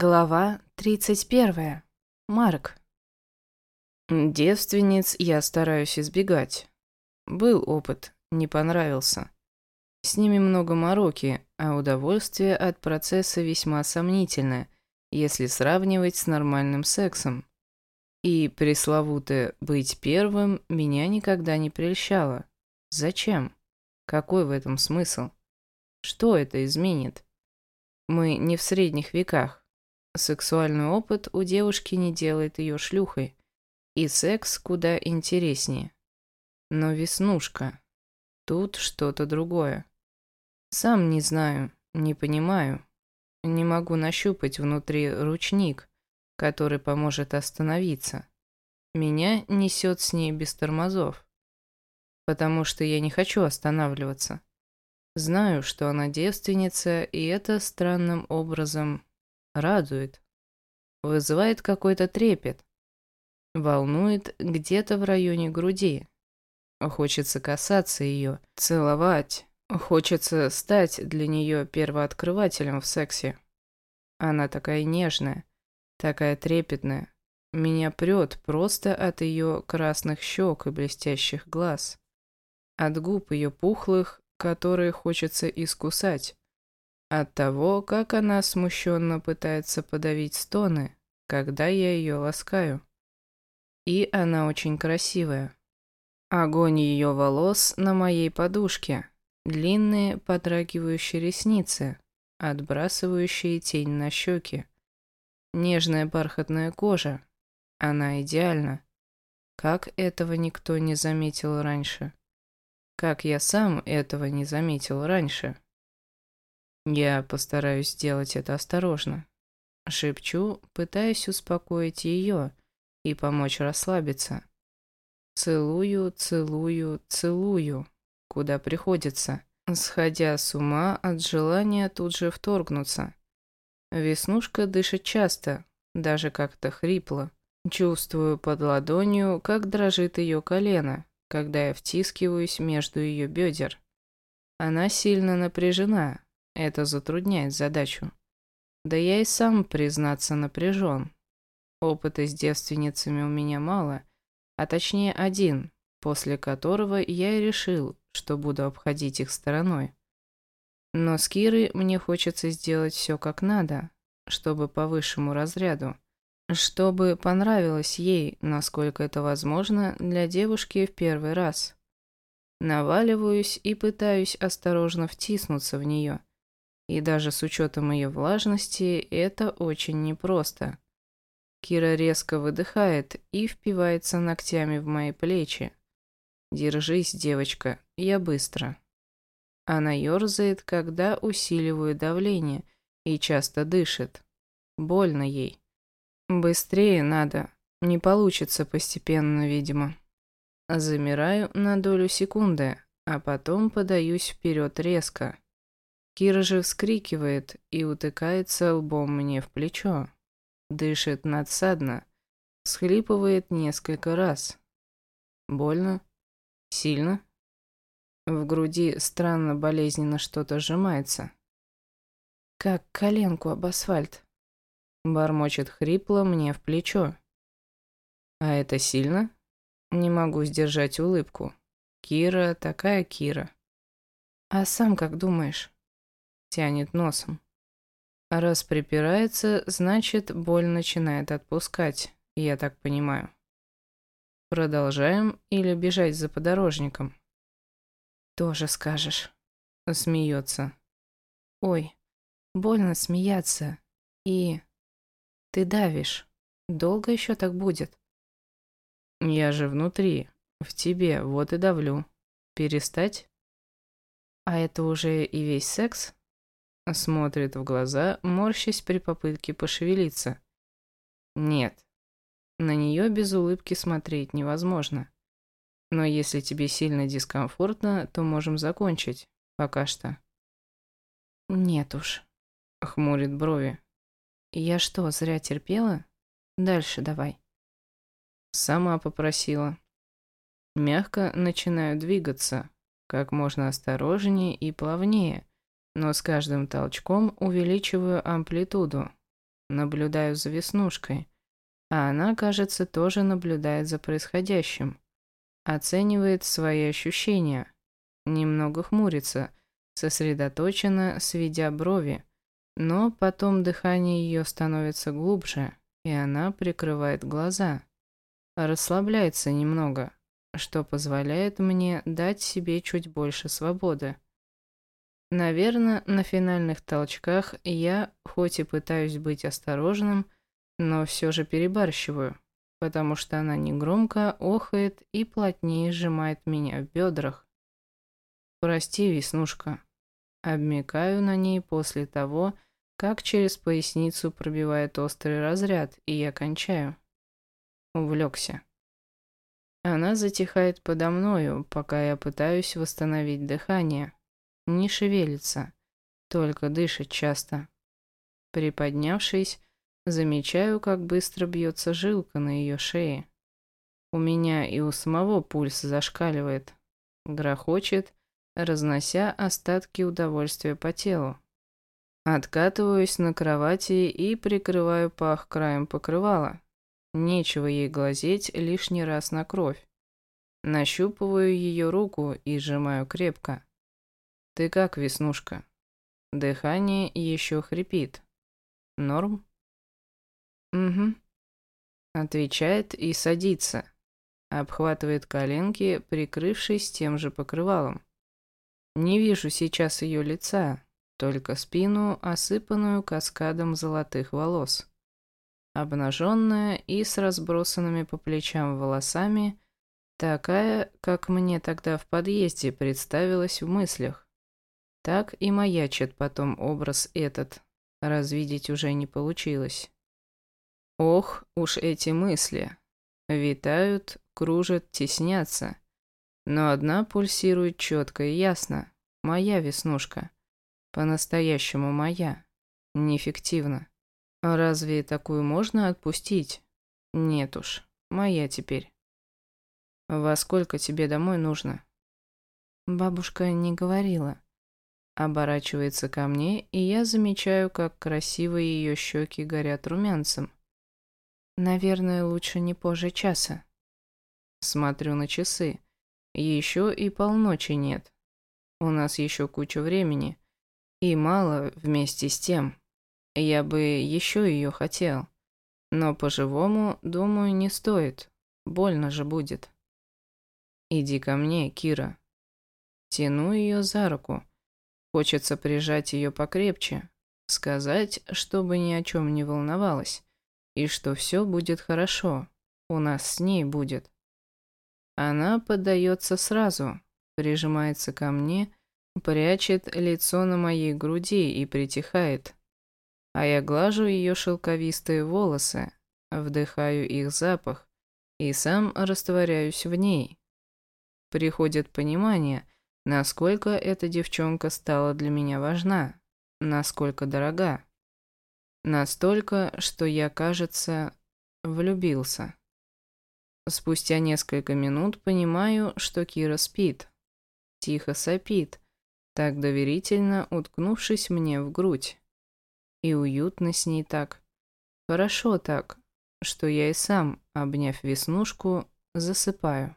Глава 31. Марк. Девственниц я стараюсь избегать. Был опыт, не понравился. С ними много мороки, а удовольствие от процесса весьма сомнительное, если сравнивать с нормальным сексом. И пресловутое «быть первым» меня никогда не прельщало. Зачем? Какой в этом смысл? Что это изменит? Мы не в средних веках. Сексуальный опыт у девушки не делает ее шлюхой. И секс куда интереснее. Но веснушка. Тут что-то другое. Сам не знаю, не понимаю. Не могу нащупать внутри ручник, который поможет остановиться. Меня несет с ней без тормозов. Потому что я не хочу останавливаться. Знаю, что она девственница, и это странным образом радует, вызывает какой-то трепет, волнует где-то в районе груди. Хочется касаться ее, целовать, хочется стать для нее первооткрывателем в сексе. Она такая нежная, такая трепетная. Меня прет просто от ее красных щек и блестящих глаз. От губ ее пухлых, которые хочется искусать. От того, как она смущенно пытается подавить стоны, когда я ее ласкаю. И она очень красивая. Огонь ее волос на моей подушке, длинные подрагивающие ресницы, отбрасывающие тень на щеки. Нежная бархатная кожа. Она идеальна. Как этого никто не заметил раньше? Как я сам этого не заметил раньше? Я постараюсь сделать это осторожно. Шепчу, пытаясь успокоить ее и помочь расслабиться. Целую, целую, целую, куда приходится, сходя с ума от желания тут же вторгнуться. Веснушка дышит часто, даже как-то хрипло. Чувствую под ладонью, как дрожит ее колено, когда я втискиваюсь между ее бедер. Она сильно напряжена, это затрудняет задачу. Да я и сам, признаться, напряжен. Опыта с девственницами у меня мало, а точнее один, после которого я и решил, что буду обходить их стороной. Но с Кирой мне хочется сделать все как надо, чтобы по высшему разряду, чтобы понравилось ей, насколько это возможно для девушки в первый раз. Наваливаюсь и пытаюсь осторожно втиснуться в нее – и даже с учетом ее влажности это очень непросто. Кира резко выдыхает и впивается ногтями в мои плечи. «Держись, девочка, я быстро». Она ерзает, когда усиливаю давление и часто дышит. Больно ей. Быстрее надо. Не получится постепенно, видимо. Замираю на долю секунды, а потом подаюсь вперед резко. Кира же вскрикивает и утыкается лбом мне в плечо. Дышит надсадно, схлипывает несколько раз. Больно? Сильно? В груди странно болезненно что-то сжимается. Как коленку об асфальт. Бормочет хрипло мне в плечо. А это сильно? Не могу сдержать улыбку. Кира такая Кира. А сам как думаешь? Тянет носом. А раз припирается, значит, боль начинает отпускать, я так понимаю. Продолжаем или бежать за подорожником? Тоже скажешь. Смеется. Ой, больно смеяться. И... Ты давишь. Долго еще так будет? Я же внутри, в тебе, вот и давлю. Перестать? А это уже и весь секс? Смотрит в глаза, морщась при попытке пошевелиться. Нет. На нее без улыбки смотреть невозможно. Но если тебе сильно дискомфортно, то можем закончить. Пока что. Нет уж. Хмурит брови. Я что, зря терпела? Дальше давай. Сама попросила. Мягко начинаю двигаться, как можно осторожнее и плавнее, но с каждым толчком увеличиваю амплитуду. наблюдаю за Веснушкой, а она, кажется, тоже наблюдает за происходящим. Оценивает свои ощущения, немного хмурится, сосредоточенно сведя брови, но потом дыхание ее становится глубже, и она прикрывает глаза. Расслабляется немного, что позволяет мне дать себе чуть больше свободы. Наверное, на финальных толчках я, хоть и пытаюсь быть осторожным, но все же перебарщиваю, потому что она негромко охает и плотнее сжимает меня в бедрах. «Прости, Веснушка». Обмекаю на ней после того, как через поясницу пробивает острый разряд, и я кончаю. Увлекся. Она затихает подо мною, пока я пытаюсь восстановить дыхание. Не шевелится, только дышит часто. Приподнявшись, замечаю, как быстро бьется жилка на ее шее. У меня и у самого пульс зашкаливает. Грохочет, разнося остатки удовольствия по телу. Откатываюсь на кровати и прикрываю пах краем покрывала. Нечего ей глазеть лишний раз на кровь. Нащупываю ее руку и сжимаю крепко. «Ты как, Веснушка?» Дыхание еще хрипит. «Норм?» «Угу». Отвечает и садится. Обхватывает коленки, прикрывшись тем же покрывалом. Не вижу сейчас ее лица, только спину, осыпанную каскадом золотых волос. Обнаженная и с разбросанными по плечам волосами, такая, как мне тогда в подъезде представилась в мыслях. Так и маячит потом образ этот, развидеть уже не получилось. Ох, уж эти мысли. Витают, кружат, теснятся. Но одна пульсирует четко и ясно. Моя веснушка. По-настоящему моя. Неэффективно. Разве такую можно отпустить? Нет уж, моя теперь. Во сколько тебе домой нужно? Бабушка не говорила. Оборачивается ко мне, и я замечаю, как красиво ее щеки горят румянцем. Наверное, лучше не позже часа. Смотрю на часы. Еще и полночи нет. У нас еще куча времени. И мало вместе с тем. Я бы еще ее хотел. Но по-живому, думаю, не стоит. Больно же будет. Иди ко мне, Кира. Тяну ее за руку. Хочется прижать ее покрепче. Сказать, чтобы ни о чем не волновалась. И что все будет хорошо. У нас с ней будет. Она поддается сразу, прижимается ко мне, прячет лицо на моей груди и притихает. А я глажу ее шелковистые волосы, вдыхаю их запах и сам растворяюсь в ней. Приходит понимание, насколько эта девчонка стала для меня важна, насколько дорога. Настолько, что я, кажется, влюбился. Спустя несколько минут понимаю, что Кира спит. Тихо сопит, так доверительно уткнувшись мне в грудь. И уютно с ней так. Хорошо так, что я и сам, обняв веснушку, засыпаю.